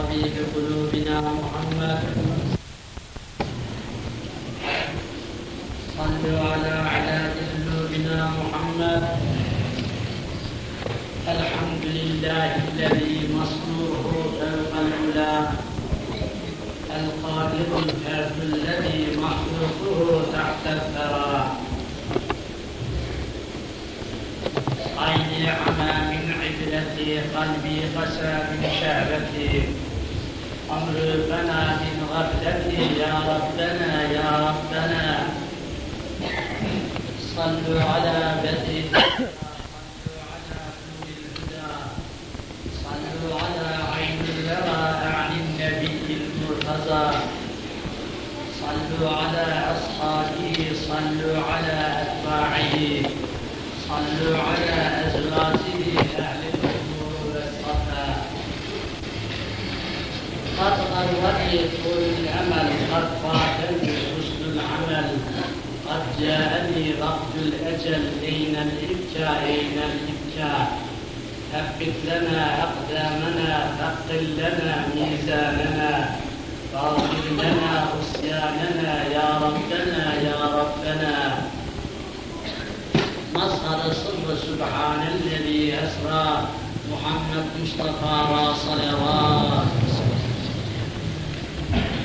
طبيب قلوبنا محمد صلوا على علاج قلوبنا محمد الحمد لله الذي مصدوره فوق العلا القادر الفرد الذي مخلوقه تحت الثرى. عيني عمى من عبرتي قلبي قسى من شهبتي عمري فنى من غفلتي يا ربنا يا ربنا صلوا على بدر صلوا على نور الهدى صلوا على عين الورى أعلى النبي المرتضى صلوا على أصحابه صلوا على أتباعه صلوا على طول الأمل قد فاتني حسن العمل قد جاءني رفض الأجل أين الإبكاء أين الإبكاء. ثبت لنا أقدامنا ثقل لنا ميزاننا. واغفر لنا عصياننا يا ربنا يا ربنا. مظهر سر سبحان الذي أسرى محمد مصطفى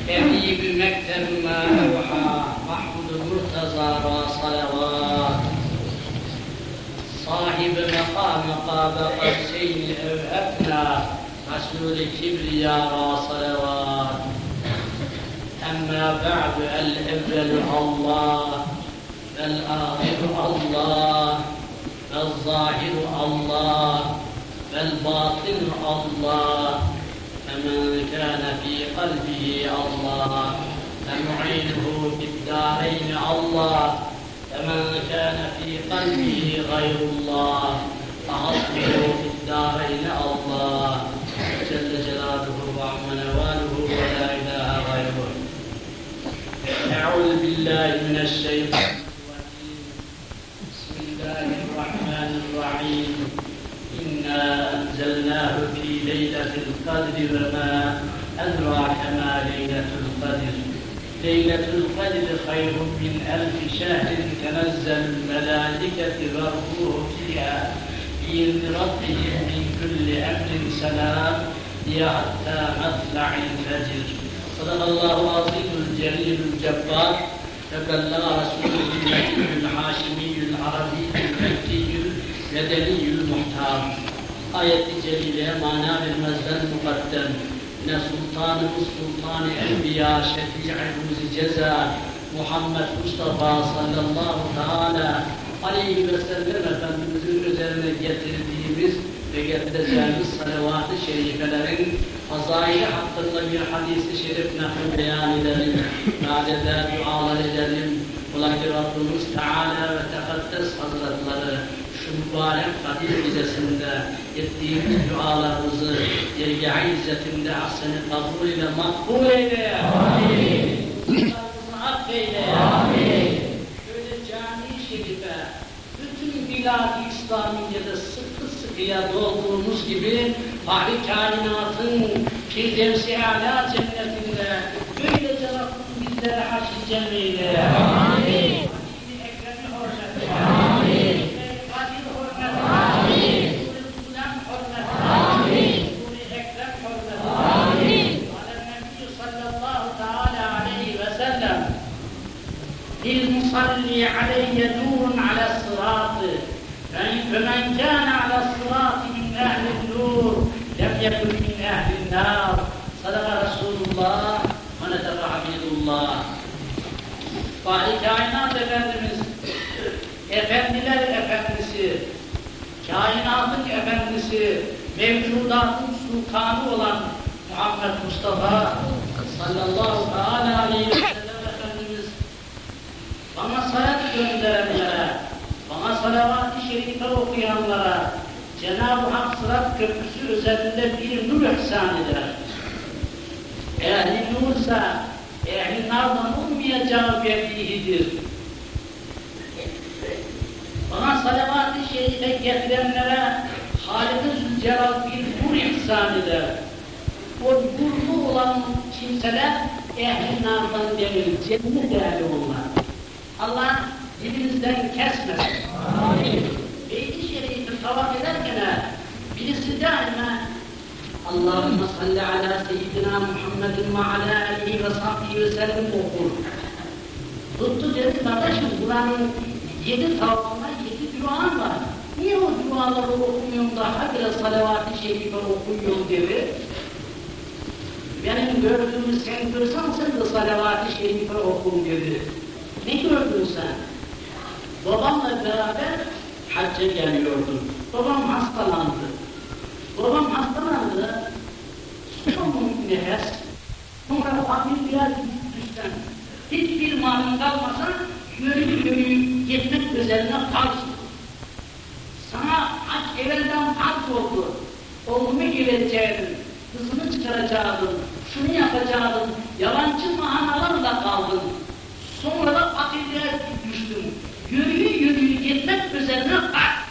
Evliyi bilmek emmâ evhâ Mahmud-u Murtaza ra salavat Sahib-i mekam mekabe kavseyn evhebna Resul-i Kibriya ra salavat Emmâ ba'du el evvelu Allah Vel ahiru Allah Vel zahiru Allah Vel batinu Allah. الله فمعينه في الدارين الله فمن كان في قلبه غير الله فحسبه في الدارين الله. جل جلاله وعم نواله ولا إله غيره. أعوذ بالله من الشيطان بسم الله الرحمن الرحيم. إنا أنزلناه في ليلة القدر وما ادراك ما ليله القدر ليلة القدر خير من ألف شهر تنزل الملائكة والروح فيها بإذن ربهم من كل أمر سلام هي حتى مطلع الفجر صدق الله العظيم الجليل الجبار تبلغ رسوله النبي الحاشمي العربي المكي المدني المحتار آية جليلة معنى بالمزن مقدم Ne sultanımız sultanı enbiya şefi'imiz ceza Muhammed Mustafa sallallahu teala aleyhi ve sellem Efendimizin üzerine getirdiğimiz ve getireceğimiz salavat-ı şerifelerin fazayili hakkında bir hadis-i şerif nefri beyan edelim. Nadede dualar edelim. Ola ki Rabbimiz Teala ve Tekaddes Hazretleri şu mübarek Kadir Gecesi'nde ettiğimiz dualarımızı yergi izzetinde ahseni kabul ile makbul eyle. Amin. Affeyle. Amin. Şöyle cami-i şerife, bütün bilad-ı İslamiye'de sıkı sıkıya dolduğumuz gibi Fahri kainatın Firdevs-i Ala cennetinde böylece Rabbim bizlere haşr cem eyle. Amin. Mevcudatın sultanı olan Muhammed Mustafa sallallahu teala aleyhi ve sellem Efendimiz bana salat gönderenlere, bana salavat-ı şerife okuyanlara Cenab-ı Hak Sırat Köprüsü üzerinde bir nur ihsan eder. Ehli nursa, ehli nardan olmayacağı bellihidir. Bana salavat-ı şerife getirenlere Halik-i Zülcelal bir nur ihsan eder. O nur kimseler ehli nardan demir, cennet değerli onlar. Allah dilimizden kesmesin. Beyti Şerif'i tavaf ederken birisi daima Allahümme salli ala seyyidina Muhammedin ve ala alihi ve sahbihi ve sellem okur. Tuttu dedi kardeşim buranın yedi tavafında yedi duan var. Niye o duaları okumuyorum da habire salavat-ı şerife okuyorum dedi. Benim gördüğümü sen görsen sen de salavat-ı şerife okum dedi. Ne gördün sen? Babamla beraber hacca geliyordum. Babam hastalandı. Babam hastalandı. Çok nefes. Sonra hafif biraz düşten. Hiçbir malın kalmasa yürü yürü gitmek üzerine farz. Evvelden farz oldu. Oğlumu geleceğim, kızını çıkaracaktın, şunu yapacaktın, yalancı mahanalarla kaldın. Sonra da fakirliğe düştün. Yürüyü yürüyü gitmek üzerine kalk.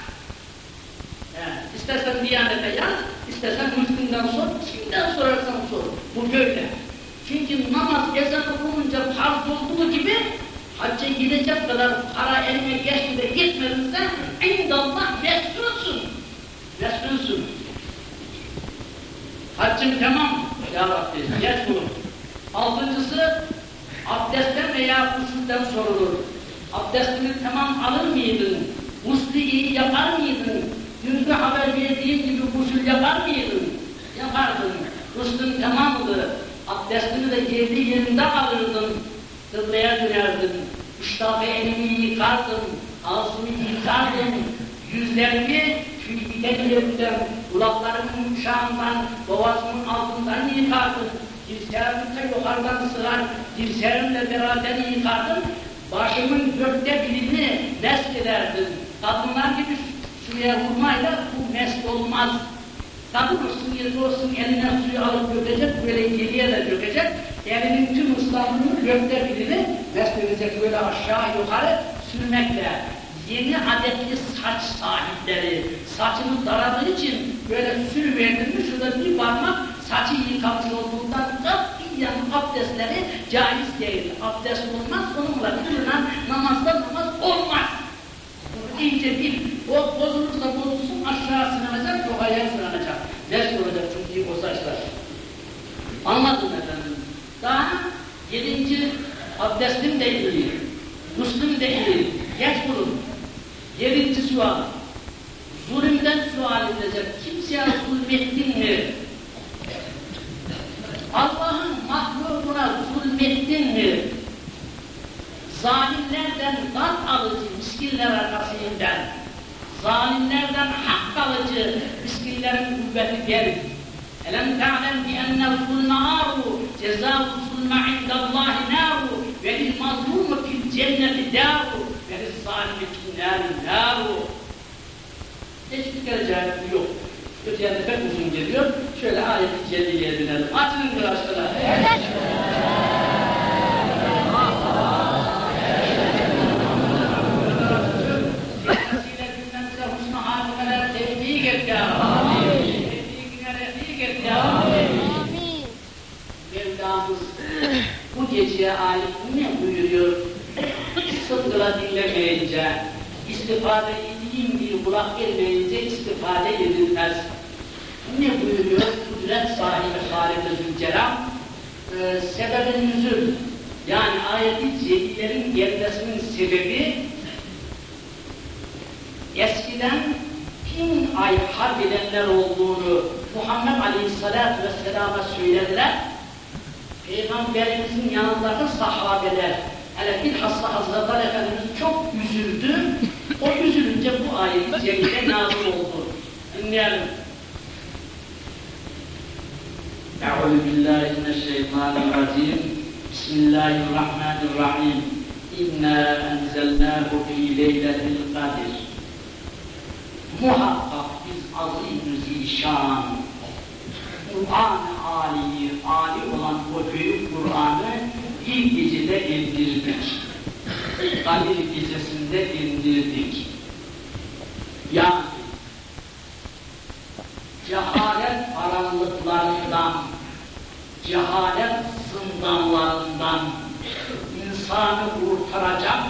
Yani, istersen Diyanet'e yaz, istersen Müslüm'den sor, kimden sorarsan sor. Bu böyle. Çünkü namaz ezan okununca farz olduğu gibi hacca gidecek kadar para eline geçti de gitmedinse indallah mesulsun. Mesulsun. Haccım tamam ya Rabbi geç bunu. Altıncısı abdestten veya gusülden sorulur. Abdestini tamam alır mıydın? Guslı iyi yapar mıydın? Dünkü haber verdiğim gibi gusül yapar mıydın? Yapardın. Guslün tamamdı. Abdestini de girdi yerinde alırdın. Kıbleye dönerdin. Elini yıkardın. Ağzını yıkardın. Yüzlerini tüyliden yerinden, kulaklarının uşağından, boğazının altından yıkardın. Dirseğimle yukarıdan sırar, dirseğimle beraber yıkardın. Başımın dörtte birini mesk ederdin. Kadınlar gibi suya vurmayla bu mesk olmaz. Kadın olsun, yerli olsun eline suyu alıp dökecek, böyle geriye de dökecek. Elinin tüm ıslahını dörtte birini mesk edecek böyle aşağı yukarı sürmekle. Yeni adetli saç sahipleri saçını daradığı için böyle sürüverdin mi şurada bir parmak saçı yıkamış olduğundan katiyen abdestleri caiz değil. Abdest olmaz, onunla kılınan namazda namaz olmaz. İyice bil, o bozulursa bozulsun aşağı sınanacak, yukarıya sınanacak. Ders olacak çünkü o saçlar. Anladın efendim. Daha yedinci abdestim değil, guslüm değil, geç bulun. Yedinci sual. Zulümden sual edecek. Kimseye zulmettin mi? Allah'ın mahlukuna zulmettin mi? Zalimlerden tat alıcı miskinler arkasından, zalimlerden hak alıcı miskinlerin kuvveti gel. Elem ta'lem bi ennel zulme aru, cezâhu zulme indallahi nâru, ve lil mazlumu fil cenneti dâru, nâri nâru. Hiçbir cahil yok. Öte yanda pek uzun geliyor. Şöyle ayet-i celliyeye dönelim. Açın arkadaşlar. Kendisiyle الرحمن الرحيم إنا أنزلناه في ليلة القدر Muhakkak biz azim zişan, Kur'an-ı Ali, Ali olan o büyük Kur'an'ı bir gecede indirdik. Kadir gecesinde indirdik. Yani cehalet karanlıklarından, cehalet zindanlarından insanı kurtaracak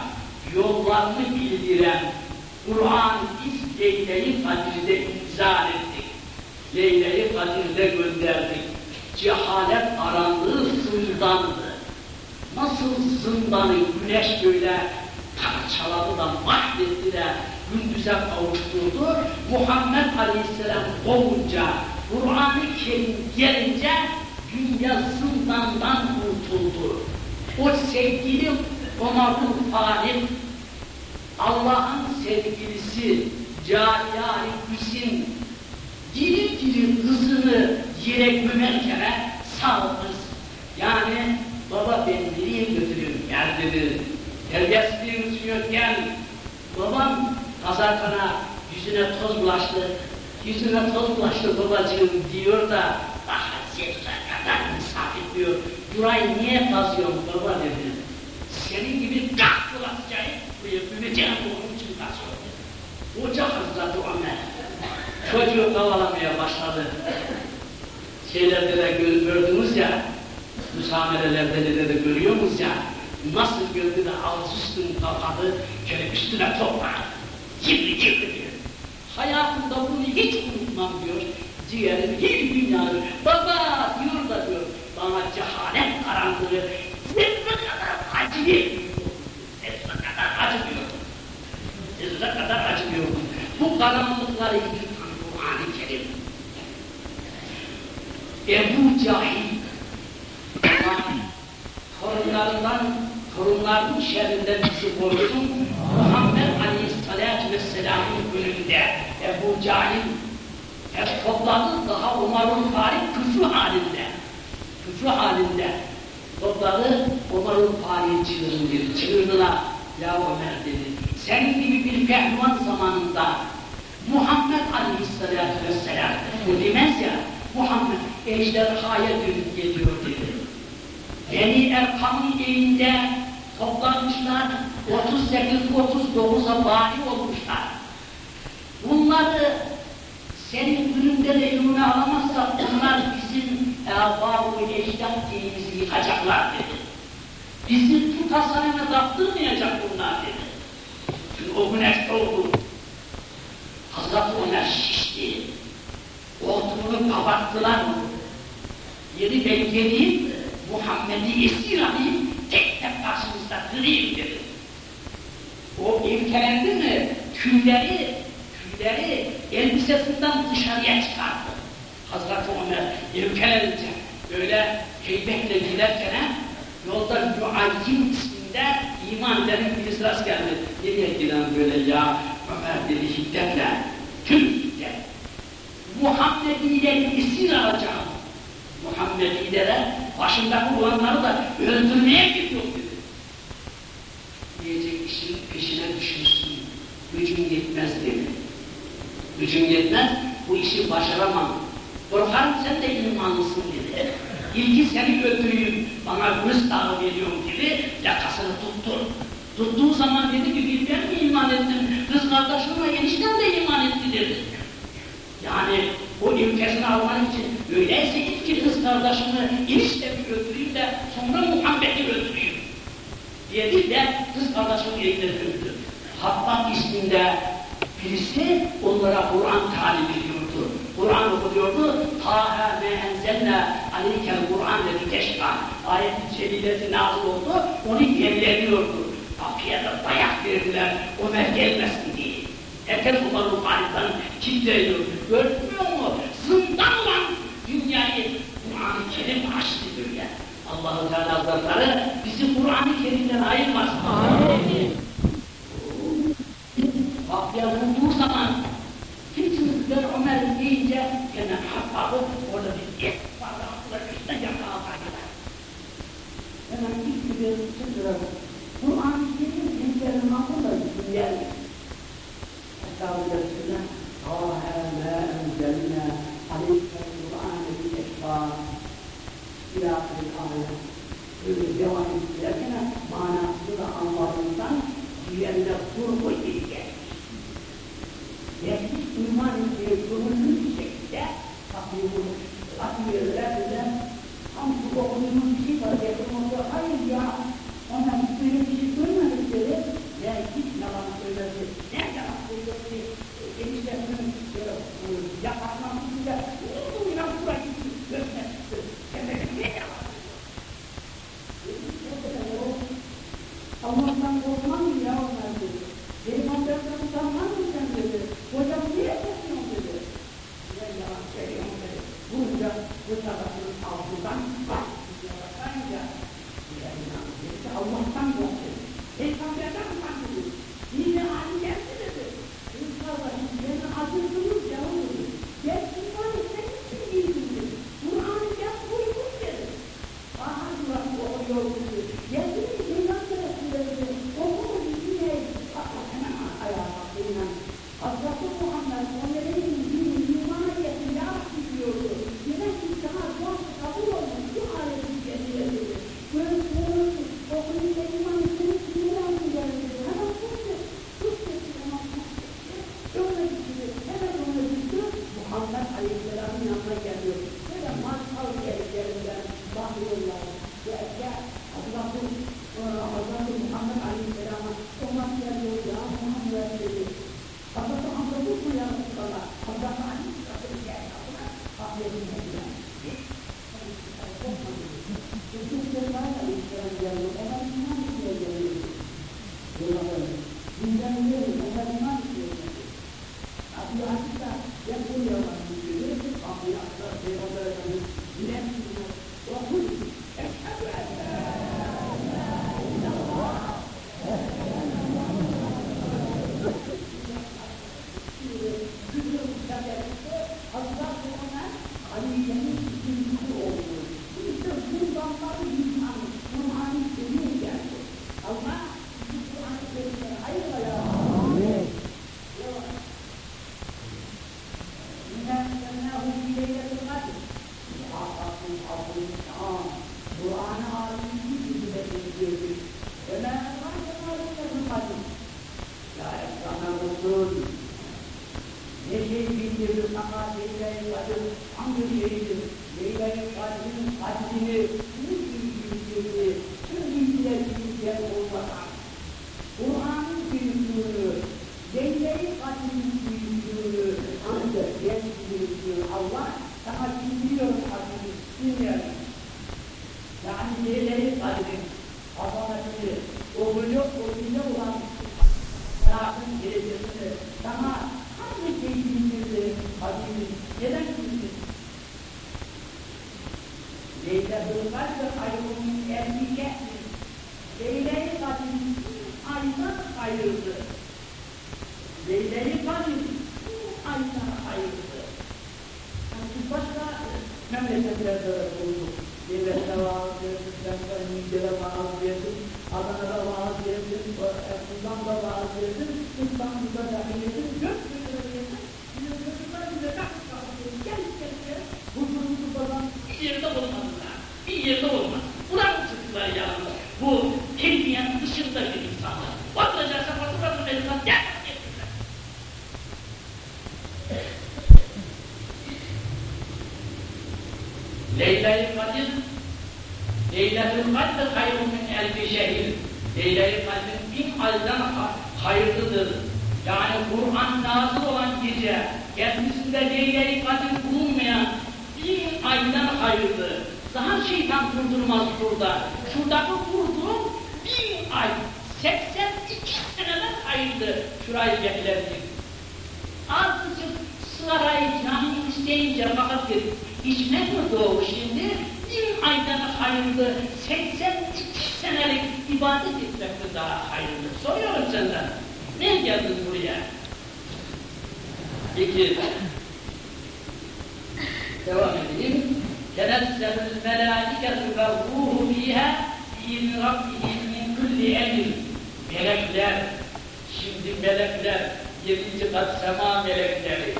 yollarını bildiren Kur'an biz Leyle-i Kadir'de imza ettik. Leyle-i Kadir'de gönderdik. Cehalet arandığı zindandı. Nasıl zindanı güneş böyle parçaladı da mahvetti de gündüze kavuşturdu. Muhammed Aleyhisselam doğunca, Kur'an-ı Kerim gelince dünya zindandan kurtuldu. O sevgili Ömer'in Farid, Allah'ın sevgilisi Cariyari Hüsin diri diri kızını yere gömerken sağ kız. Yani baba ben nereye götürüyorum gel dedi. Terbiyesizliğimiz yok. Babam kazakana yüzüne toz bulaştı. Yüzüne toz bulaştı babacığım diyor da daha zerre kadar misafir diyor. Burayı niye kazıyorsun baba dedi. Senin gibi kahtılasıcayı büyütüleceğim onun için kazıyorum. Hoca Hazreti Ömer çocuğu kavalamaya başladı. Şeylerde de gördünüz ya, müsamerelerde de görüyoruz ya, nasıl gördü de ağzı üstün kalkadı, şöyle üstüne toprağı, kirli kirli diyor. Hayatımda bunu hiç unutmam diyor. Ciğerim hiç dünyada. Baba diyor da diyor, bana cehalet karanlığı zerre kadar acıyor. Zerre kadar acımıyor. Zerre kadar acımıyor. Bu karanlıkları yıkan Kur'an-ı Kerim. Ebu Cahil torunlarından, torunların şerrinden bizi korusun. Muhammed Aleyhisselatü Vesselam'ın önünde Ebu Cahil hep topladı daha Umar'ın Farik küfrü halinde. Küfrü halinde topladı Umar'ın Farik'i çığırın dedi. Çığırdılar. Ya Ömer dedi. Senin gibi bir pehlivan zamanında Muhammed Aleyhisselatü Vesselam bu demez ya Muhammed ejderhaya dönüp geliyor dedi. Beni Erkam'ın evinde toplanmışlar, 38-39'a bari olmuşlar. Bunları senin gününde de elime alamazsak bunlar bizim erbab-ı ecdat dinimizi yıkacaklar dedi. Bizi tut hasanına taktırmayacak bunlar dedi. Çünkü o güneş doğdu. Hazreti Ömer şişti. Koltuğunu kapattılar mı? Yeri ben geleyim, Muhammed'i esir alayım, tek tek karşınızda kırayım dedi. O imkelendi mi, tüyleri, tüyleri elbisesinden dışarıya çıkardı. Hazreti Ömer imkelenince böyle heybetle giderken yolda Muayyin isminde iman eden birisi rast geldi. Nereye giden böyle ya? Ömer dedi şiddetle, tüm şiddet. Muhammedi'yle esir alacağım. Muhammedilere başındaki olanları da öldürmeye gidiyor dedi. Diyecek işin peşine düşmüşsün. Gücün yetmez dedi. Gücün yetmez, bu işi başaramam. Korkarım sen de imanlısın dedi. İlgi seni öldüreyim, bana göz dağı veriyorum dedi, yakasını tuttu. Tuttuğu zaman dedi ki bir ben mi iman ettim, kız kardeşimle eniştem de iman etti dedi. Yani o ülkesini almak için öyleyse ilk kız kardeşimi eniştemi öldüreyim de sonra Muhammed'i öldüreyim. Dedi de kız kardeşimi eline döndü. Hatta isminde birisi onlara Kur'an talim ediyordu. Kur'an okuyordu. Taha me enzelne aleykel Kur'an dedi teşka. Ayet-i celilesi nazil oldu. Onu yerleniyordu. Kapıya da dayak verdiler. Ömer gelmesin diye. Herkes Umar'ın Halid'den kilitliyor. Görmüyor mu? Zindan olan dünyayı Kur'an-ı Kerim açtı dünya. Allah-u Teala Hazretleri bizi Kur'an-ı Kerim'den ayırmasın. Amin. Başka memleketlerde bulduk. Devlette vaaz verdik, Zemden Niğde'de vaaz verdik, Adana'da vaaz verdik, Erzincan'da vaaz verdik, İstanbul'da dahi verdik, dört yılda verdik. Bizim çocuklar bize takıp kalktı. Gel gel. Huzurumuzu falan bir yerde olmadılar. Bir yerde olmaz. Buranın çıktılar yalnız. Bu kelimenin dışında bir insanlar. Batılacaksa batılasın elinden gel. getirdiler. Leyla-i Kadir Leyla-i Kadir hayrun min elbi şehir Leyla-i Kadir bin aydan ha- hayırlıdır. Yani Kur'an nazil olan gece kendisinde Leyla-i Kadir bulunmayan bin aydan hayırlı. Daha kurdurmaz burada. Şuradaki kurduğum bin ay 82 seneden hayırlı. Şurayı getirelim. Azıcık sırayı canı isteyince fakat bir içmek mi doğu şimdi? Bir aydan hayırlı 82 senelik ibadet etmek mi daha hayırlı? Soruyorum senden. Ne geldin buraya? İki. Devam edeyim. تنزل الملائكة والروح فيها بإذن ربهم من كل أمر Melekler, şimdi melekler, yedinci kat sema melekleri,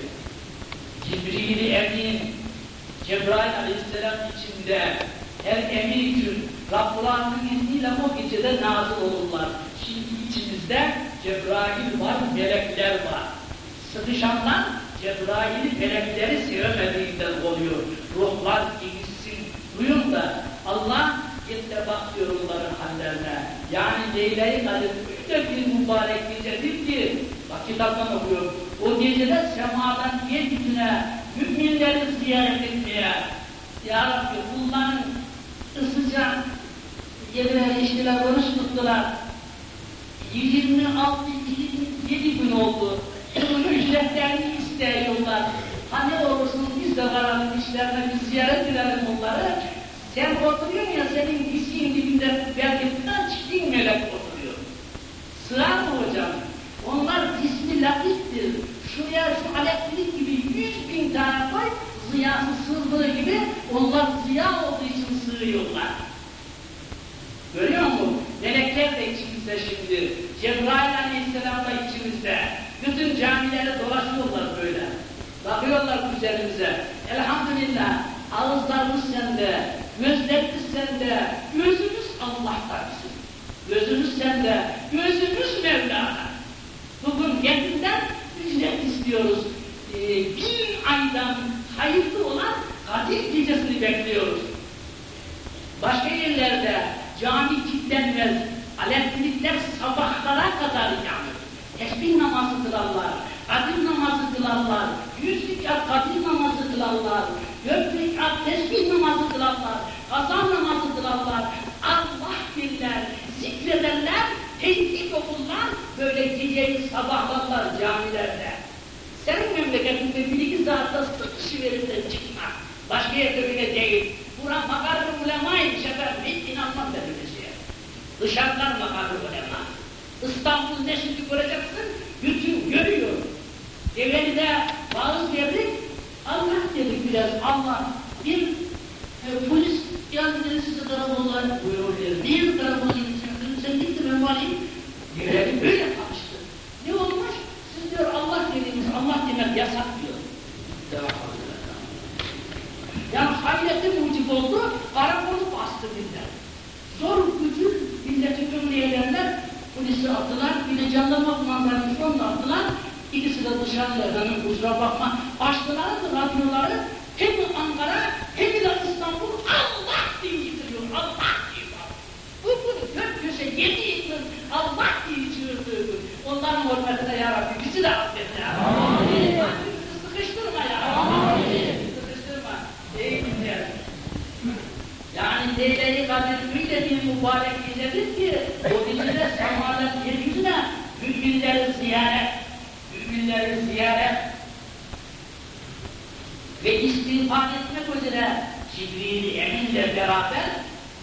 Cibril-i Emin, Cebrail aleyhisselam içinde her emir için Rabbulanın izniyle o gecede nazil olurlar. Şimdi içimizde Cebrail var, melekler var. Sıkışanlar Cebrail'i melekleri sevemediğinden oluyor. Ruhlar ilgisi duyun da Allah gitte bak diyor onların hallerine. Yani Leyla-i Kadir öyle bir mübarek gecedir ki bak kitaptan okuyorum. O gecede semadan yeryüzüne müminleri ziyaret etmeye Ya Rabbi bunların ısıca yediler, içtiler, oruç tuttular. 26, 27 gün oldu. Bunun ücretlerini istiyorlar. Hani olursun biz de varalım işlerine, biz ziyaret edelim onları. melek oturuyor ya senin dizinin dibinde belki kaç melek oturuyor. Mı hocam? Onlar cismi latiftir. Şuraya şu elektrik gibi yüz bin tane koy, ziyası sığdığı gibi onlar ziya olduğu için sığıyorlar. Görüyor musun? Melekler de içimizde şimdi. Cebrail aleyhisselam da içimizde. Bütün camilere dolaşıyorlar böyle. Bakıyorlar üzerimize. Elhamdülillah ağızlarımız sende, gözlerimiz sende, gözümüz Allah'ta bizim. Gözümüz sende, gözümüz Mevla'da. Bugün kendinden ücret istiyoruz. Ee, bin aydan hayırlı olan Kadir gecesini bekliyoruz. Başka yerlerde cami kilitlenmez, elektrikler sabahlara kadar yanır. Tesbih namazı kılarlar, kadir namazı kılarlar, yüz rekat kadir namazı kılarlar, dört rekat tesbih namazı kılarlar, kazan namazı kılarlar, Allah birler, zikrederler, tehdit okurlar, böyle geceyi sabahlarlar camilerde. Senin memleketinde bir iki saatte sıkışı verir de çıkma. Başka yerde bile değil. Bura makarı ulemaymış efendim. Hiç inanmam şeye. Dışarıdan makarı ulema. İstanbul ne şimdi göreceksin? Bütün görüyor. Develi vaaz verdik. Allah dedik biraz Allah. Bir e, polis geldi size karakolla buyurur dedi. Niye karakolla gideceksiniz? Sen git de ben varayım. Develi böyle Dışarıda efendim kusura bakma. Açtılar radyoları hem Ankara hem de İstanbul Allah diye yitiriyor, Allah diye var. Bu bunu dört köşe yedi yıldır Allah diye çığırdığı Onların hürmetine ya Rabbi bizi de affet ya. Amin. Sıkıştırma ya. Amin. Sıkıştırma. Ey dinleyen. Yani Leyla-i Kadir bir mübarek gecedir ki o gecede semalet yeryüzüne müminleri ziyaret, müminleri ziyaret ve istiğfar etmek üzere Cibril Emin'le beraber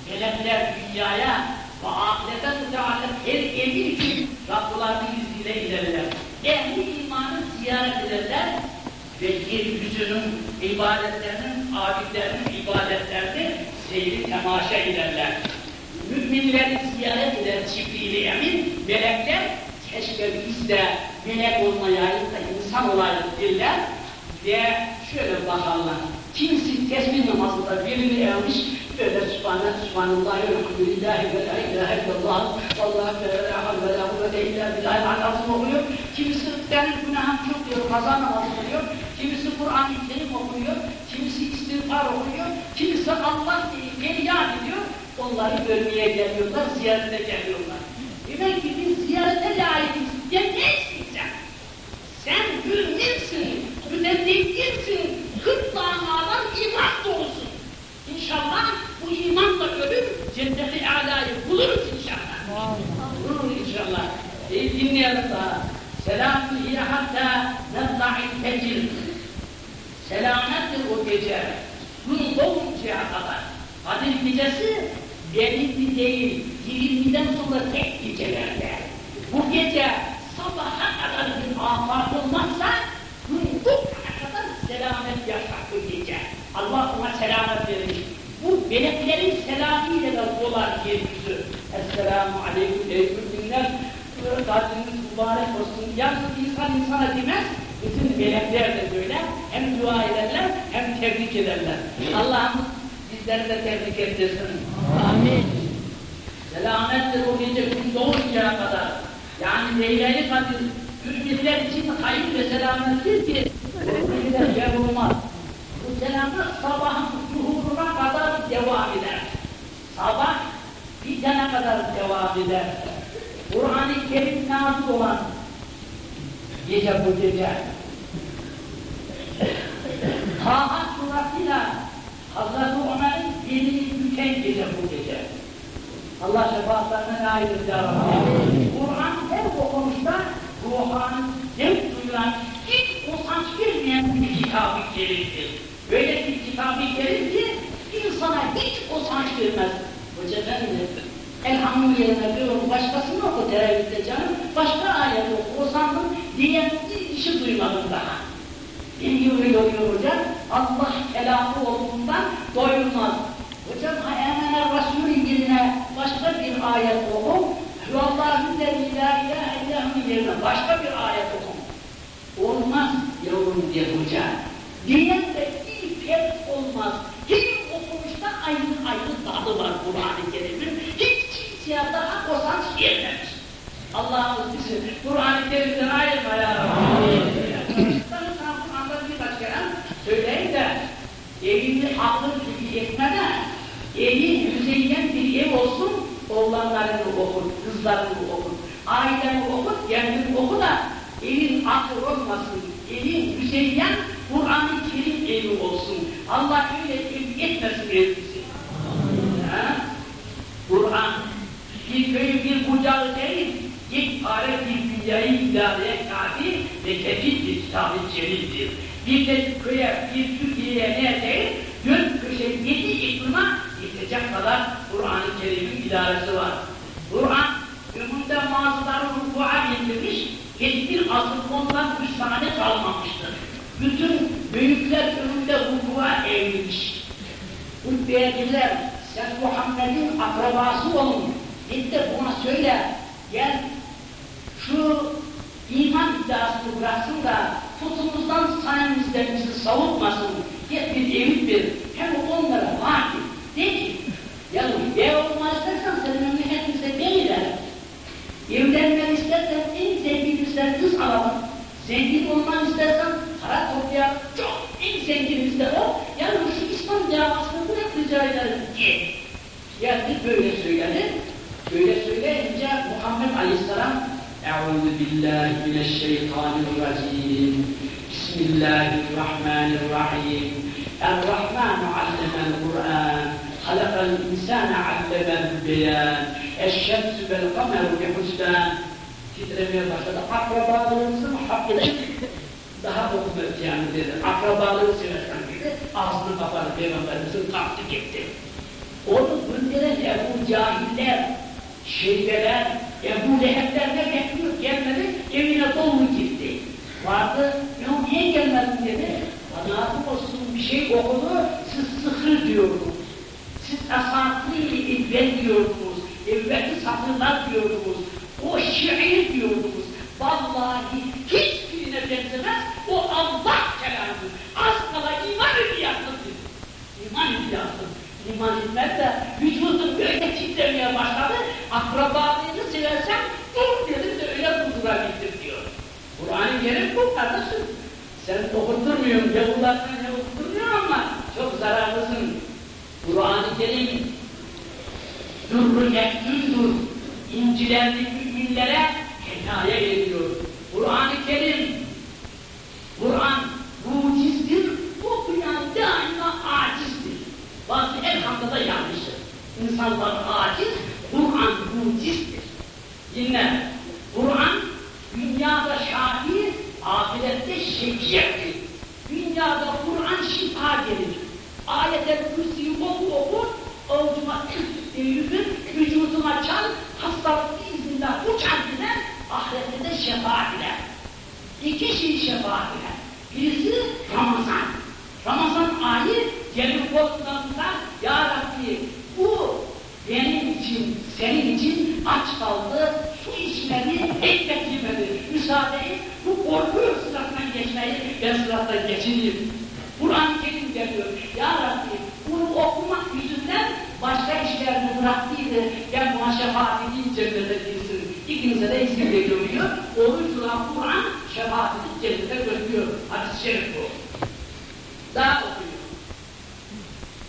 melekler dünyaya ve ahirete müteallık her evi için Rabbularının izniyle ilerler. Ehli imanı ziyaret ederler ve yeryüzünün ibadetlerinin, abidlerinin ibadetlerini seyri temaşa ederler. Müminleri ziyaret eder Cibril-i Emin, melekler keşke biz de melek olmayaydık da insan olaydık derler ve şöyle bakarlar. Kimisi tesbih namazında birini almış, böyle Sübhane, Sübhanallah, Elhamdülillahi ve la ilahe illallah, Allah ve la havle la kuvvete illa billahi alazim okuyor. Kimisi benim günahım çok diyor, kaza namazı kılıyor. Kimisi Kur'an-ı Kerim okuyor, kimisi istiğfar okuyor, kimisi Allah diye feryat ediyor. Onları görmeye geliyorlar, ziyarete geliyorlar. Demek ki biz ziyarete layıkız. Ya neysin sen? Sen müminsin, müteddikirsin, kırk damadan iman dolusun. İnşallah bu imanla ölür, cennet-i âlâyı buluruz inşallah. Buluruz inşallah. İyi dinleyelim daha. Selamun hiye hatta netla'il fecir. Selamettir o gece. Gün doğuncaya kadar. Kadir gecesi belirli değil, 20'den sonra tek gecelerde. Bu gece sabaha kadar bir afak olmazsa doğuncaya kadar selamet yaşar bu gece. Allah ona selamet vermiş. Bu meleklerin selamıyla da dolar yeryüzü. Esselamu aleyküm ey müminler. Kadriniz mübarek olsun. Yalnız insan insana demez, bütün melekler de böyle hem dua ederler hem tebrik ederler. Allah'ım bizleri de tebrik ettirsin. Amin. Selamettir o gece gün doğuncaya kadar. Yani Leyla-i Kadir müminler için hayır ve selamettir ki gece yer olmaz. Bu selamet sabahın zuhuruna kadar devam eder. Sabah bitene kadar devam eder. Kur'an-ı Kerim nazil olan gece bu gece. Taha surasıyla Hazreti Ömer'in dilini büken gece bu gece. Allah şefaatlerine naildir ya. Kur'an her okunuşta ruhanın zevk duyulan, hiç usanç vermeyen bir kitab-ı kerimdir. Böyle bir kitab-ı kerim ki insana hiç usanç vermez. Hoca efendi, elhamdülillah yerine diyorum, başkasını oku teravihde canım, başka ayet oku, usandım diyen bir işi duymadım daha. Bir yürüyor hoca, Allah kelamı olduğundan doyulmaz. Hocam Emener Resulü yerine başka bir ayet oku, Allah'ın la ilahe illahü yerine başka bir ayet oku. Olmaz yavrum diye hoca. De bir pek olmaz. Her okumuşta ayrı ayrı tadı var Kur'an-ı Kerim'in. Hiç kimseye daha kozanç vermemiş. Allah'ımız bizi Kur'an-ı Kerim'den ayırma ya Rabbi. Kur'an'da birkaç kere söyleyin de evini akıl gibi etmeden evi müzeyyen olsun oğlanlarını okur, kızlarını okur, aileni okur, kendini oku da evin akıl olmasın, evin müzeyyen Kur'an-ı Kerim evi olsun. Allah öyle ev etmesin evimizi. Kur'an bir köyü bir kucağı değil, yekpare bir dünyayı idareye kafi ve tefil bir kitab-ı. Bir de köye, bir Türkiye'ye ne değil, dört köşe yedi iklima yetecek kadar Kur'an-ı Kerim'in idaresi var. Kur'an, ömründe mağazaları rukuğa indirmiş, hiçbir asıl konudan üç tane kalmamıştır. Bütün büyükler önünde rukuğa eğilmiş. Bu beğendiler, sen Muhammed'in akrabası olun. Git de buna söyle, gel şu iman iddiasını bıraksın da tutumuzdan sayemizlerimizi savunmasın. Git bir evit bir, hem onlara vakit. De ki, yalnız ev olma istersen senin memleketimizde beyler. Evlenmek istersen en zenginimizden kız alalım. Zengin olman istersen para toplayalım. Çok en zenginimizde o. Yalnız şu İslam davasını bırak rica ederim diye. Yani böyle söyledi. Böyle söyleyince Muhammed Aleyhisselam Euzu billahi mineşşeytanirracim. Bismillahirrahmanirrahim. Er-Rahmanu allemel Kur'an. Halakal insane allemel beyan. Eşşemsü vel kameru bihusban. Titremeye başladı. Akrabalarımızın hakkını daha okumak yani dedi. Akrabalığı seversen dedi. Ağzını kapalı Peygamberimizin kalktı gitti. Onu gönderen Ebu Cahiller, şeybeler, Ebu Leheblerine mektup gelmedi, evine dolu gitti. Vardı, ya niye gelmedin dedi. Kanaatım olsun bir şey okudu, siz sıkır diyordunuz. Siz esatlı ben diyordunuz, evvelki satırlar diyordunuz, o şiir diyordunuz. Vallahi hiçbirine benzemez, o Allah kelamı. Az kala iman iddiasıdır. İman iddiası. İman etmez de vücudum böyle titremeye başladı, akrabalığını seversen dur dedim de öyle durdurabildim diyor. Kur'an-ı bu kardeşim. Sen okutturmuyorsun, yavrularına ne Kur'an-ı Kerim durru mektündür, incilerini müminlere hikaye ediyor. Kur'an-ı Kerim, Kur'an mucizdir, okuyan daima acizdir. Bazı elhamda da yanlıştır. İnsanlar aciz, Kur'an mucizdir. Dinle, Kur'an dünyada şahi, ahirette şekiyettir. Dünyada Kur'an şifa gelir. Ayet-el Kürsi'yi oku oku, avucuma yürür, vücuduma çal, hastalık izninde uçar gider, ahirette de şefaat eder. İki şey şefaat eder. Birisi Ramazan. Ramazan ayı Cenab-ı Koltuğundan Ya Rabbi bu benim için, senin için aç kaldı, su içmedi, ekmek yemedi. Müsaade et, bu korkuyor sırattan geçmeyi, ben sırattan geçireyim. Kur'an-ı Kerim geliyor. Ya Rabbi bunu okumak yüzünden başka işlerini bıraktıydı. Ben buna şefaat edeyim cennete girsin. İkinize de izin veriyor diyor. Oruçla Kur'an şefaat edip cennete götürüyor. Hadis-i şerif bu. Daha okuyor.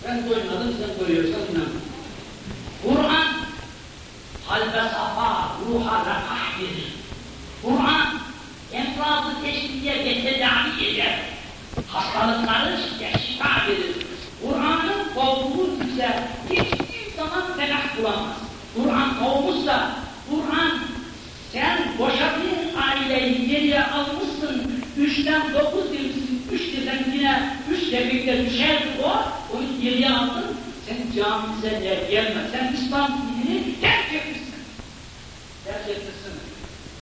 Ben doymadım, sen doyuyorsan inan. Kur'an kalbe safa, ruha refah verir. Kur'an enfrazı teşkiye ve tedavi eder hastalıkları size şifa verir. Kur'an'ın kovduğu size hiçbir zaman felah bulamaz. Kur'an kovmuşsa, Kur'an sen boşadığın aileyi geriye almışsın, üçten dokuz yıl, üç desen yine üç demekte düşer o, onu geriye aldın, sen camimize gelme, sen İslam dinini terk etmişsin. Terk etmişsin.